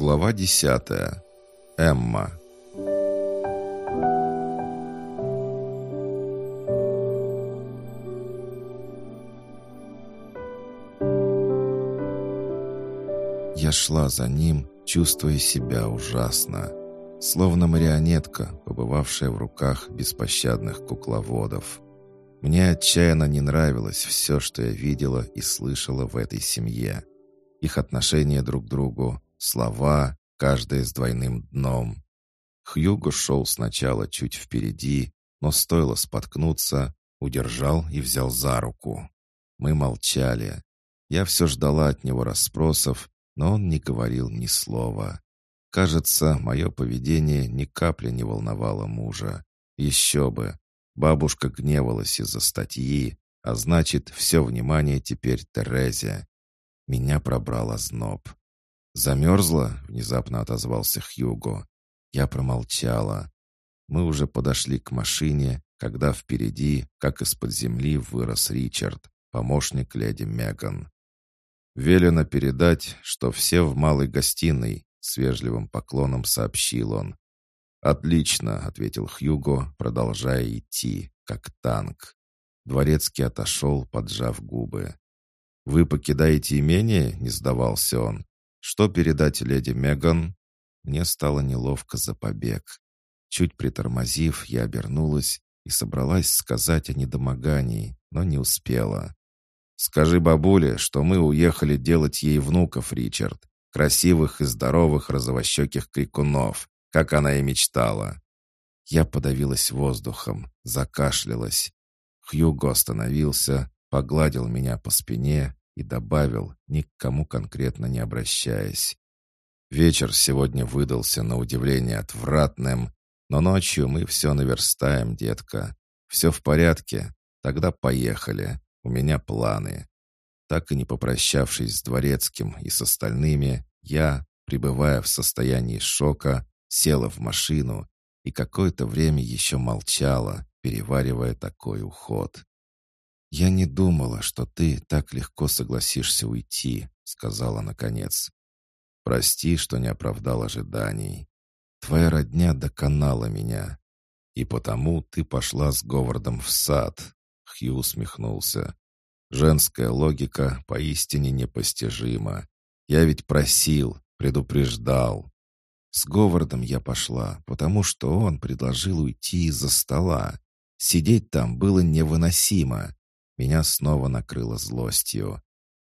Глава десятая. Эмма. Я шла за ним, чувствуя себя ужасно. Словно марионетка, побывавшая в руках беспощадных кукловодов. Мне отчаянно не нравилось все, что я видела и слышала в этой семье. Их отношение друг к другу, слова, каждое с двойным дном. Хьюго шел сначала чуть впереди, но стоило споткнуться, удержал и взял за руку. Мы молчали. Я все ждала от него расспросов, но он не говорил ни слова. Кажется, мое поведение ни капли не волновало мужа. Еще бы, Бабушка гневалась из-за статьи, а значит, все внимание теперь Терезе. Меня пробрал озноб. «Замерзла?» — внезапно отозвался Хьюго. Я промолчала. Мы уже подошли к машине, когда впереди, как из-под земли, вырос Ричард, помощник леди Меган. «Велено передать, что все в малой гостиной», — с вежливым поклоном сообщил он. «Отлично», — ответил Хьюго, продолжая идти, как танк. Дворецкий отошел, поджав губы. «Вы покидаете имение?» — не сдавался он. «Что передать леди Меган?» Мне стало неловко за побег. Чуть притормозив, я обернулась и собралась сказать о недомогании, но не успела. «Скажи бабуле, что мы уехали делать ей внуков, Ричард. Красивых и здоровых розовощеких крикунов как она и мечтала. Я подавилась воздухом, закашлялась. Хьюго остановился, погладил меня по спине и добавил, ни к кому конкретно не обращаясь. Вечер сегодня выдался на удивление отвратным, но ночью мы все наверстаем, детка. Все в порядке? Тогда поехали. У меня планы. Так и не попрощавшись с дворецким и с остальными, я, пребывая в состоянии шока, села в машину и какое-то время еще молчала, переваривая такой уход. «Я не думала, что ты так легко согласишься уйти», — сказала наконец. «Прости, что не оправдал ожиданий. Твоя родня доконала меня. И потому ты пошла с Говардом в сад», — Хью усмехнулся. «Женская логика поистине непостижима. Я ведь просил, предупреждал, с Говардом я пошла, потому что он предложил уйти из-за стола. Сидеть там было невыносимо. Меня снова накрыло злостью.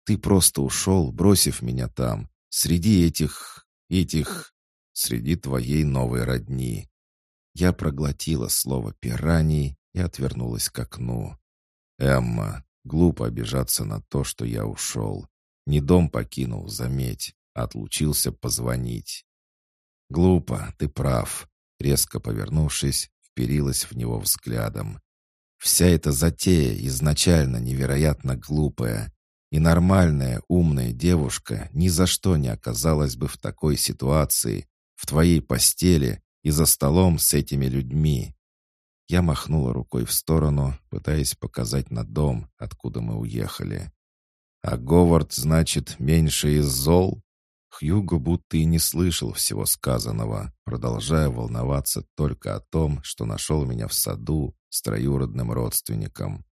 Ты просто ушел, бросив меня там, среди этих... этих... среди твоей новой родни. Я проглотила слово «пираний» и отвернулась к окну. «Эмма, глупо обижаться на то, что я ушел. Не дом покинул, заметь, а отлучился позвонить. «Глупо, ты прав», — резко повернувшись, вперилась в него взглядом. «Вся эта затея изначально невероятно глупая, и нормальная, умная девушка ни за что не оказалась бы в такой ситуации, в твоей постели и за столом с этими людьми». Я махнула рукой в сторону, пытаясь показать на дом, откуда мы уехали. «А Говард, значит, меньше из зол?» Хьюго будто и не слышал всего сказанного, продолжая волноваться только о том, что нашел меня в саду с троюродным родственником.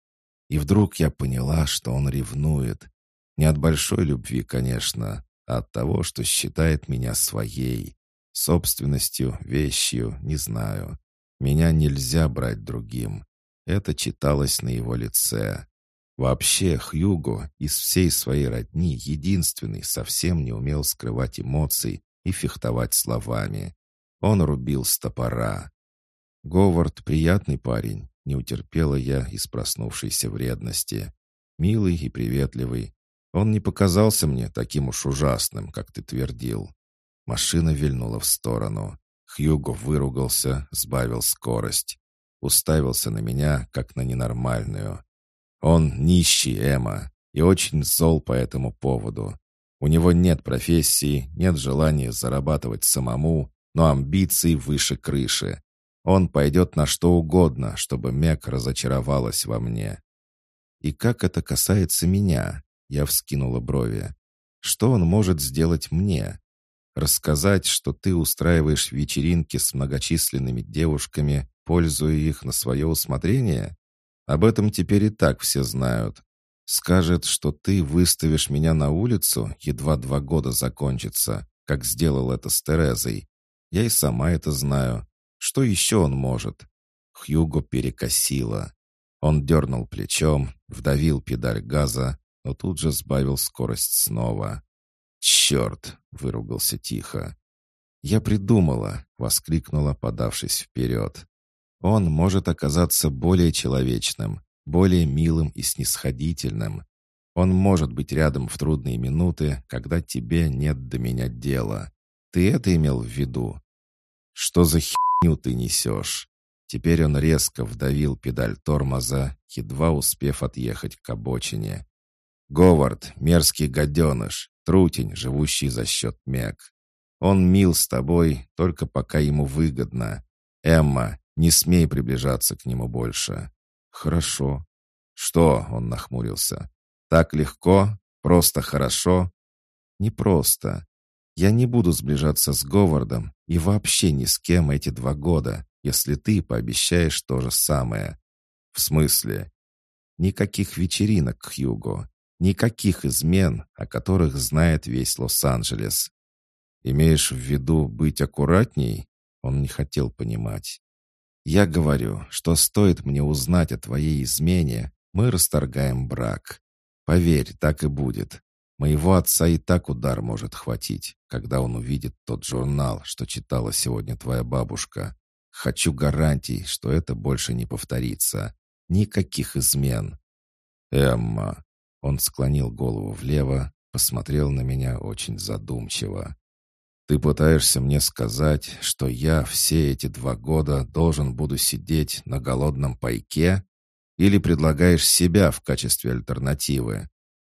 И вдруг я поняла, что он ревнует. Не от большой любви, конечно, а от того, что считает меня своей. Собственностью, вещью, не знаю. Меня нельзя брать другим. Это читалось на его лице. Вообще, Хьюго из всей своей родни единственный совсем не умел скрывать эмоций и фехтовать словами. Он рубил с топора. Говард — приятный парень, не утерпела я из проснувшейся вредности. Милый и приветливый. Он не показался мне таким уж ужасным, как ты твердил. Машина вильнула в сторону. Хьюго выругался, сбавил скорость. Уставился на меня, как на ненормальную. Он нищий, Эма, и очень зол по этому поводу. У него нет профессии, нет желания зарабатывать самому, но амбиций выше крыши. Он пойдет на что угодно, чтобы Мек разочаровалась во мне. И как это касается меня, я вскинула брови. Что он может сделать мне? Рассказать, что ты устраиваешь вечеринки с многочисленными девушками, пользуя их на свое усмотрение? Об этом теперь и так все знают. Скажет, что ты выставишь меня на улицу, едва два года закончится, как сделал это с Терезой. Я и сама это знаю. Что еще он может? Хьюго перекосило. Он дернул плечом, вдавил педаль газа, но тут же сбавил скорость снова. «Черт!» — выругался тихо. «Я придумала!» — воскликнула, подавшись вперед. «Он может оказаться более человечным, более милым и снисходительным. Он может быть рядом в трудные минуты, когда тебе нет до меня дела. Ты это имел в виду? Что за херню ты несешь? Теперь он резко вдавил педаль тормоза, едва успев отъехать к обочине. Говард, мерзкий гаденыш, трутень, живущий за счет мег. Он мил с тобой, только пока ему выгодно. Эмма, не смей приближаться к нему больше. Хорошо. Что? Он нахмурился. Так легко? Просто хорошо? Не просто. Я не буду сближаться с Говардом и вообще ни с кем эти два года, если ты пообещаешь то же самое. В смысле? Никаких вечеринок, Хьюго. Никаких измен, о которых знает весь Лос-Анджелес. Имеешь в виду быть аккуратней? Он не хотел понимать. Я говорю, что стоит мне узнать о твоей измене, мы расторгаем брак. Поверь, так и будет. Моего отца и так удар может хватить, когда он увидит тот журнал, что читала сегодня твоя бабушка. Хочу гарантий, что это больше не повторится. Никаких измен. Эмма. Он склонил голову влево, посмотрел на меня очень задумчиво. Ты пытаешься мне сказать, что я все эти два года должен буду сидеть на голодном пайке? Или предлагаешь себя в качестве альтернативы?»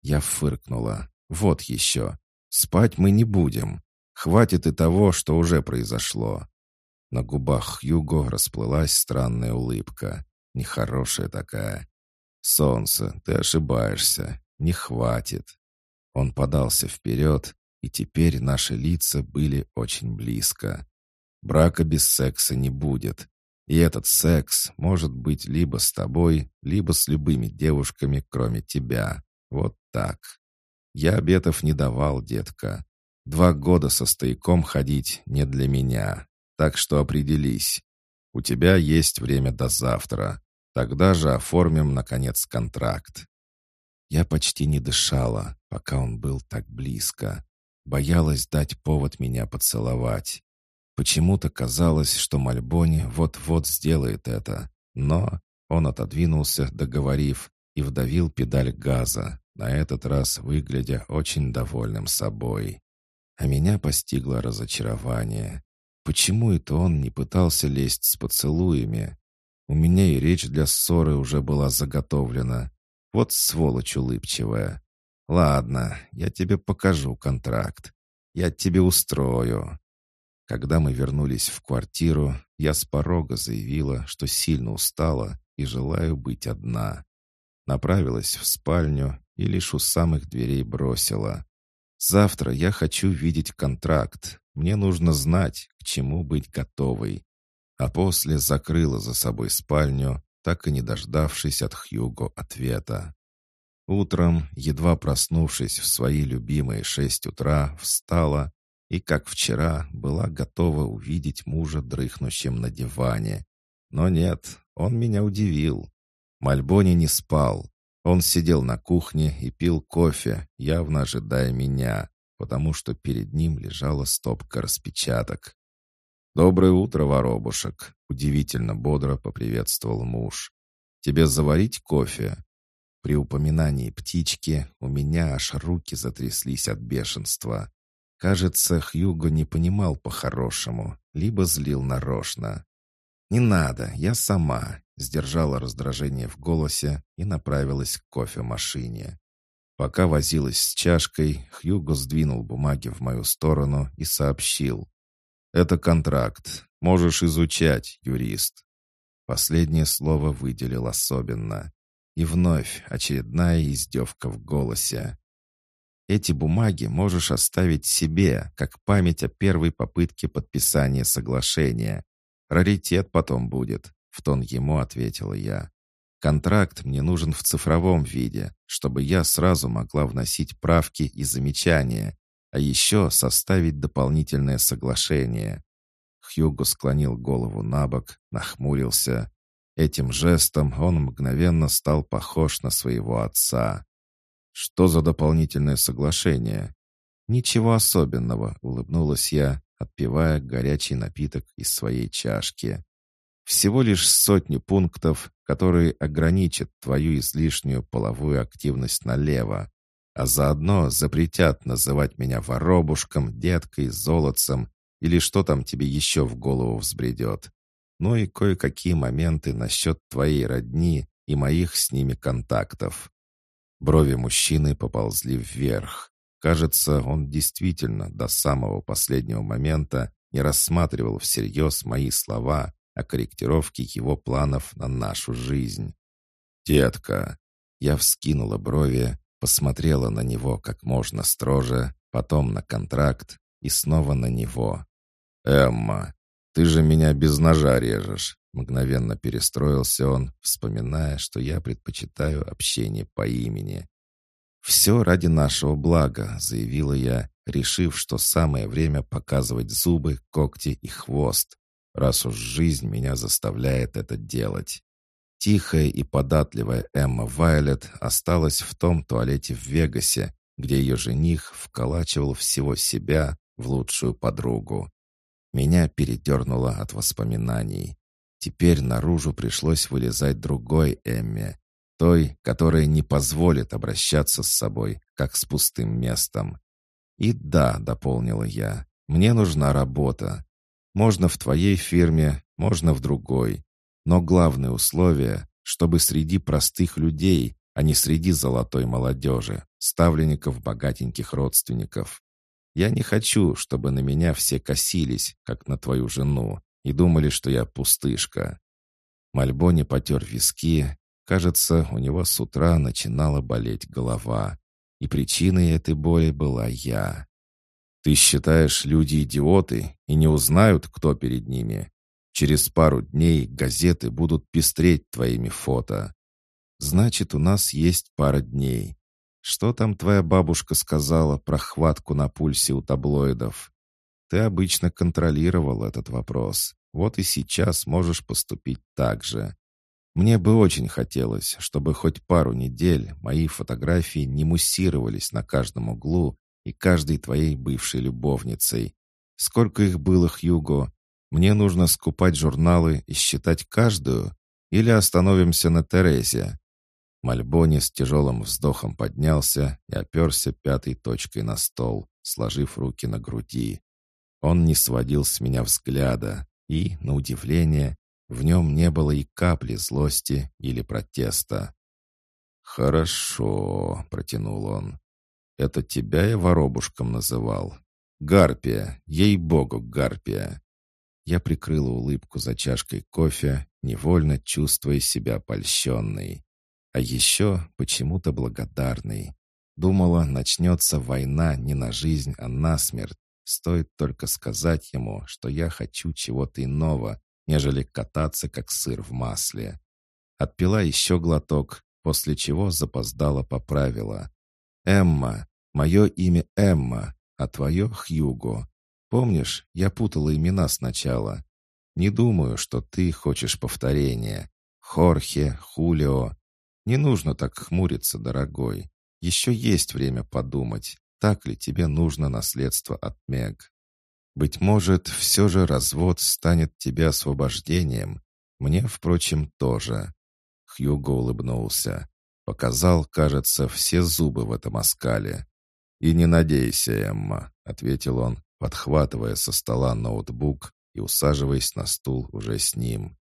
Я фыркнула. «Вот еще. Спать мы не будем. Хватит и того, что уже произошло». На губах Хьюго расплылась странная улыбка. Нехорошая такая. «Солнце, ты ошибаешься. Не хватит». Он подался вперед, и теперь наши лица были очень близко. Брака без секса не будет. И этот секс может быть либо с тобой, либо с любыми девушками, кроме тебя. Вот так. Я обетов не давал, детка. Два года со стояком ходить не для меня. Так что определись. У тебя есть время до завтра. Тогда же оформим, наконец, контракт. Я почти не дышала, пока он был так близко. Боялась дать повод меня поцеловать. Почему-то казалось, что Мальбони вот-вот сделает это, но он отодвинулся, договорив, и вдавил педаль газа, на этот раз выглядя очень довольным собой. А меня постигло разочарование. Почему это он не пытался лезть с поцелуями? У меня и речь для ссоры уже была заготовлена. Вот сволочь улыбчивая. Ладно, я тебе покажу контракт. Я тебе устрою. Когда мы вернулись в квартиру, я с порога заявила, что сильно устала и желаю быть одна. Направилась в спальню и лишь у самых дверей бросила. «Завтра я хочу видеть контракт. Мне нужно знать, к чему быть готовой». А после закрыла за собой спальню, так и не дождавшись от Хьюго ответа. Утром, едва проснувшись в свои любимые шесть утра, встала и, как вчера, была готова увидеть мужа дрыхнущим на диване. Но нет, он меня удивил. Мальбони не спал. Он сидел на кухне и пил кофе, явно ожидая меня, потому что перед ним лежала стопка распечаток. «Доброе утро, воробушек!» — удивительно бодро поприветствовал муж. «Тебе заварить кофе?» При упоминании птички у меня аж руки затряслись от бешенства. Кажется, Хьюго не понимал по-хорошему, либо злил нарочно. «Не надо, я сама», — сдержала раздражение в голосе и направилась к кофемашине. Пока возилась с чашкой, Хьюго сдвинул бумаги в мою сторону и сообщил. «Это контракт. Можешь изучать, юрист». Последнее слово выделил особенно. И вновь очередная издевка в голосе. Эти бумаги можешь оставить себе, как память о первой попытке подписания соглашения. Раритет потом будет», — в тон ему ответила я. «Контракт мне нужен в цифровом виде, чтобы я сразу могла вносить правки и замечания, а еще составить дополнительное соглашение». Хьюго склонил голову на бок, нахмурился. Этим жестом он мгновенно стал похож на своего отца. «Что за дополнительное соглашение?» «Ничего особенного», — улыбнулась я, отпивая горячий напиток из своей чашки. «Всего лишь сотни пунктов, которые ограничат твою излишнюю половую активность налево, а заодно запретят называть меня воробушком, деткой, золотцем или что там тебе еще в голову взбредет. Ну и кое-какие моменты насчет твоей родни и моих с ними контактов. Брови мужчины поползли вверх. Кажется, он действительно до самого последнего момента не рассматривал всерьез мои слова о корректировке его планов на нашу жизнь. «Детка!» Я вскинула брови, посмотрела на него как можно строже, потом на контракт и снова на него. «Эмма, ты же меня без ножа режешь!» Мгновенно перестроился он, вспоминая, что я предпочитаю общение по имени. «Все ради нашего блага», — заявила я, решив, что самое время показывать зубы, когти и хвост, раз уж жизнь меня заставляет это делать. Тихая и податливая Эмма Вайлет осталась в том туалете в Вегасе, где ее жених вколачивал всего себя в лучшую подругу. Меня передернуло от воспоминаний. Теперь наружу пришлось вылезать другой Эмме, той, которая не позволит обращаться с собой, как с пустым местом. И да, дополнила я, мне нужна работа. Можно в твоей фирме, можно в другой. Но главное условие, чтобы среди простых людей, а не среди золотой молодежи, ставленников богатеньких родственников. Я не хочу, чтобы на меня все косились, как на твою жену, и думали, что я пустышка». Мальбони потер виски. Кажется, у него с утра начинала болеть голова. И причиной этой боли была я. «Ты считаешь, люди идиоты и не узнают, кто перед ними? Через пару дней газеты будут пестреть твоими фото. Значит, у нас есть пара дней. Что там твоя бабушка сказала про хватку на пульсе у таблоидов? Ты обычно контролировал этот вопрос. Вот и сейчас можешь поступить так же. Мне бы очень хотелось, чтобы хоть пару недель мои фотографии не муссировались на каждом углу и каждой твоей бывшей любовницей. Сколько их было, Хьюго? Мне нужно скупать журналы и считать каждую? Или остановимся на Терезе?» Мальбони с тяжелым вздохом поднялся и оперся пятой точкой на стол, сложив руки на груди. Он не сводил с меня взгляда, и, на удивление, в нем не было и капли злости или протеста. «Хорошо», — протянул он. «Это тебя я воробушком называл. Гарпия, ей-богу, гарпия». Я прикрыла улыбку за чашкой кофе, невольно чувствуя себя польщенной. А еще почему-то благодарной. Думала, начнется война не на жизнь, а на смерть. Стоит только сказать ему, что я хочу чего-то иного, нежели кататься, как сыр в масле. Отпила еще глоток, после чего запоздала поправила. «Эмма, мое имя Эмма, а твое Хьюго. Помнишь, я путала имена сначала. Не думаю, что ты хочешь повторения. Хорхе, Хулио. Не нужно так хмуриться, дорогой. Еще есть время подумать так ли тебе нужно наследство от Мег. Быть может, все же развод станет тебе освобождением. Мне, впрочем, тоже. Хьюго улыбнулся. Показал, кажется, все зубы в этом оскале. «И не надейся, Эмма», — ответил он, подхватывая со стола ноутбук и усаживаясь на стул уже с ним.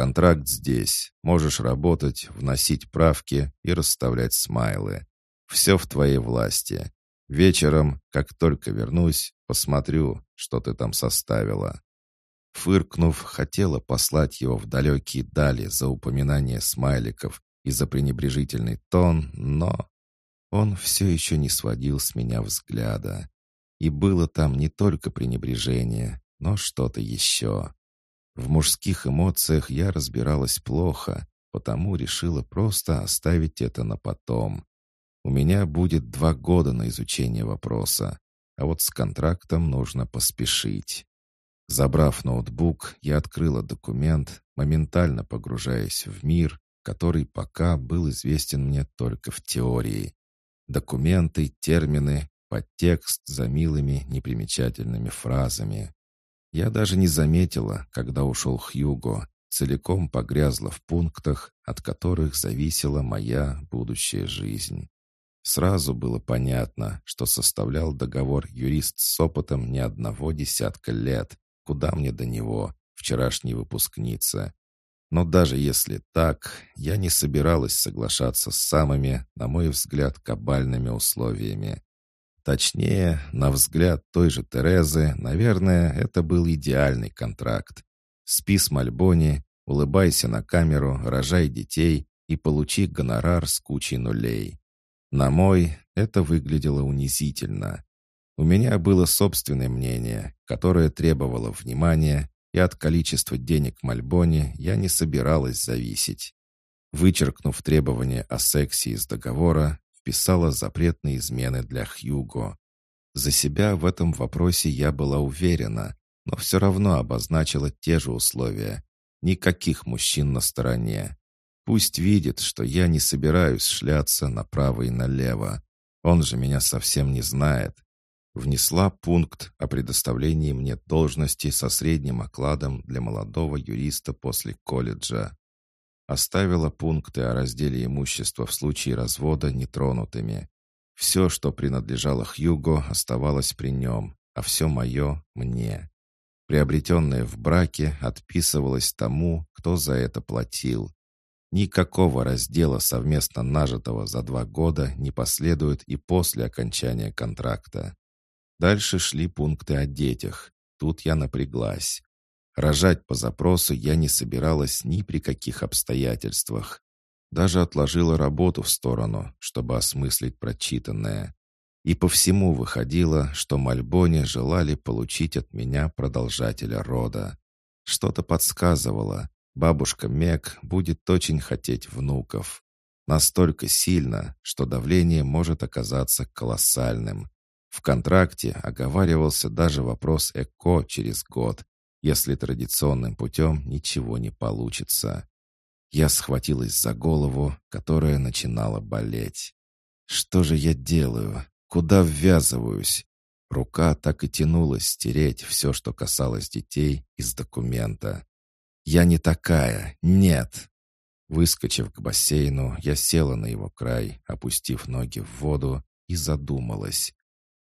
«Контракт здесь. Можешь работать, вносить правки и расставлять смайлы. Все в твоей власти. Вечером, как только вернусь, посмотрю, что ты там составила». Фыркнув, хотела послать его в далекие дали за упоминание смайликов и за пренебрежительный тон, но... Он все еще не сводил с меня взгляда. И было там не только пренебрежение, но что-то еще. В мужских эмоциях я разбиралась плохо, потому решила просто оставить это на потом. У меня будет два года на изучение вопроса, а вот с контрактом нужно поспешить. Забрав ноутбук, я открыла документ, моментально погружаясь в мир, который пока был известен мне только в теории. Документы, термины, подтекст за милыми непримечательными фразами. Я даже не заметила, когда ушел Хьюго, целиком погрязла в пунктах, от которых зависела моя будущая жизнь. Сразу было понятно, что составлял договор юрист с опытом не одного десятка лет, Куда мне до него, вчерашней выпускницы? Но даже если так, я не собиралась соглашаться с самыми, на мой взгляд, кабальными условиями. Точнее, на взгляд той же Терезы, наверное, это был идеальный контракт. Спи с Мальбони, улыбайся на камеру, рожай детей и получи гонорар с кучей нулей. На мой это выглядело унизительно. У меня было собственное мнение, которое требовало внимания, и от количества денег в Мальбоне я не собиралась зависеть. Вычеркнув требования о сексе из договора, вписала запрет на измены для Хьюго. За себя в этом вопросе я была уверена, но все равно обозначила те же условия. Никаких мужчин на стороне. Пусть видит, что я не собираюсь шляться направо и налево. Он же меня совсем не знает внесла пункт о предоставлении мне должности со средним окладом для молодого юриста после колледжа. Оставила пункты о разделе имущества в случае развода нетронутыми. Все, что принадлежало Хьюго, оставалось при нем, а все мое — мне. Приобретенное в браке отписывалось тому, кто за это платил. Никакого раздела совместно нажитого за два года не последует и после окончания контракта. Дальше шли пункты о детях. Тут я напряглась. Рожать по запросу я не собиралась ни при каких обстоятельствах. Даже отложила работу в сторону, чтобы осмыслить прочитанное. И по всему выходило, что Мальбоне желали получить от меня продолжателя рода. Что-то подсказывало. Бабушка Мек будет очень хотеть внуков. Настолько сильно, что давление может оказаться колоссальным. В контракте оговаривался даже вопрос ЭКО через год, если традиционным путем ничего не получится. Я схватилась за голову, которая начинала болеть. Что же я делаю? Куда ввязываюсь? Рука так и тянулась стереть все, что касалось детей, из документа. «Я не такая! Нет!» Выскочив к бассейну, я села на его край, опустив ноги в воду, и задумалась.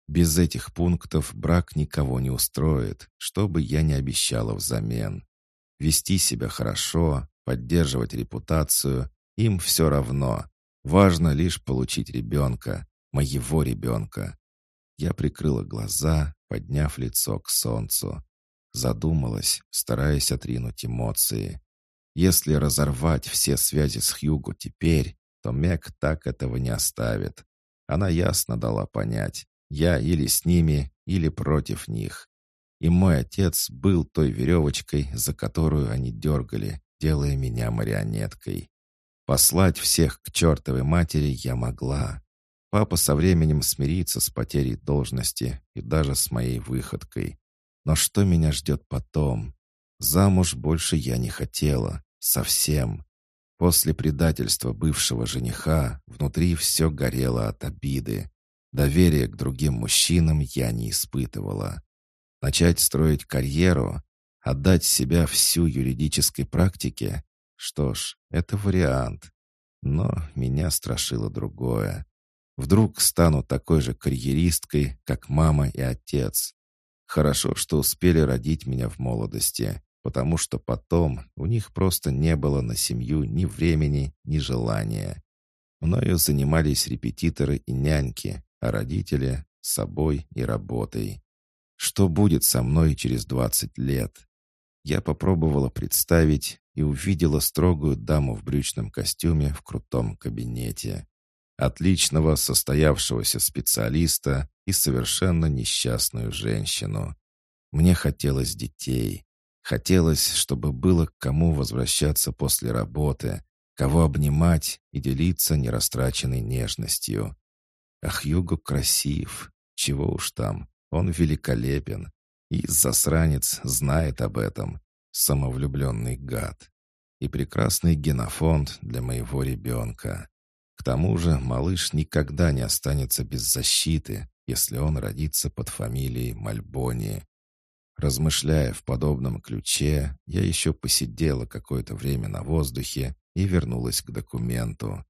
Без этих пунктов брак никого не устроит, что бы я ни обещала взамен. Вести себя хорошо, поддерживать репутацию — им все равно. Важно лишь получить ребенка, моего ребенка. Я прикрыла глаза, подняв лицо к солнцу. Задумалась, стараясь отринуть эмоции. Если разорвать все связи с Хьюго теперь, то Мэг так этого не оставит. Она ясно дала понять. Я или с ними, или против них. И мой отец был той веревочкой, за которую они дергали, делая меня марионеткой. Послать всех к чертовой матери я могла. Папа со временем смирится с потерей должности и даже с моей выходкой. Но что меня ждет потом? Замуж больше я не хотела. Совсем. После предательства бывшего жениха внутри все горело от обиды. Доверия к другим мужчинам я не испытывала. Начать строить карьеру, отдать себя всю юридической практике? Что ж, это вариант. Но меня страшило другое. Вдруг стану такой же карьеристкой, как мама и отец. Хорошо, что успели родить меня в молодости, потому что потом у них просто не было на семью ни времени, ни желания. Мною занимались репетиторы и няньки, а родители — собой и работой. Что будет со мной через двадцать лет? Я попробовала представить и увидела строгую даму в брючном костюме в крутом кабинете. отличного состоявшегося специалиста и совершенно несчастную женщину. Мне хотелось детей. Хотелось, чтобы было к кому возвращаться после работы, кого обнимать и делиться нерастраченной нежностью. Ах, Юго красив, чего уж там, он великолепен. И засранец знает об этом, самовлюбленный гад. И прекрасный генофонд для моего ребенка. К тому же малыш никогда не останется без защиты, если он родится под фамилией Мальбони. Размышляя в подобном ключе, я еще посидела какое-то время на воздухе и вернулась к документу.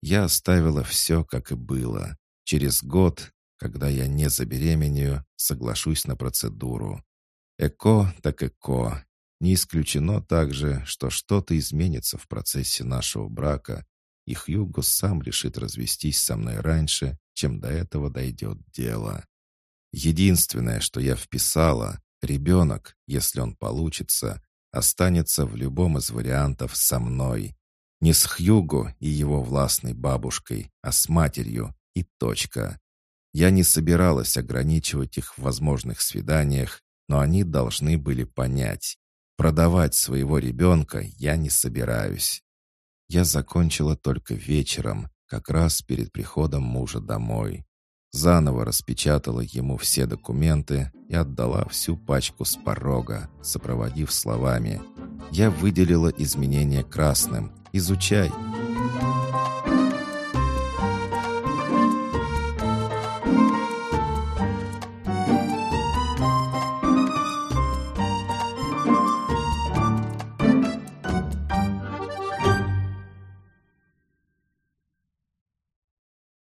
Я оставила все, как и было. Через год, когда я не забеременею, соглашусь на процедуру. ЭКО так ЭКО. Не исключено также, что что-то изменится в процессе нашего брака, и Хьюго сам решит развестись со мной раньше, чем до этого дойдет дело. Единственное, что я вписала, ребенок, если он получится, останется в любом из вариантов со мной. Не с Хьюго и его властной бабушкой, а с матерью и точка. Я не собиралась ограничивать их в возможных свиданиях, но они должны были понять. Продавать своего ребенка я не собираюсь. Я закончила только вечером, как раз перед приходом мужа домой. Заново распечатала ему все документы и отдала всю пачку с порога, сопроводив словами. «Я выделила изменения красным. Изучай».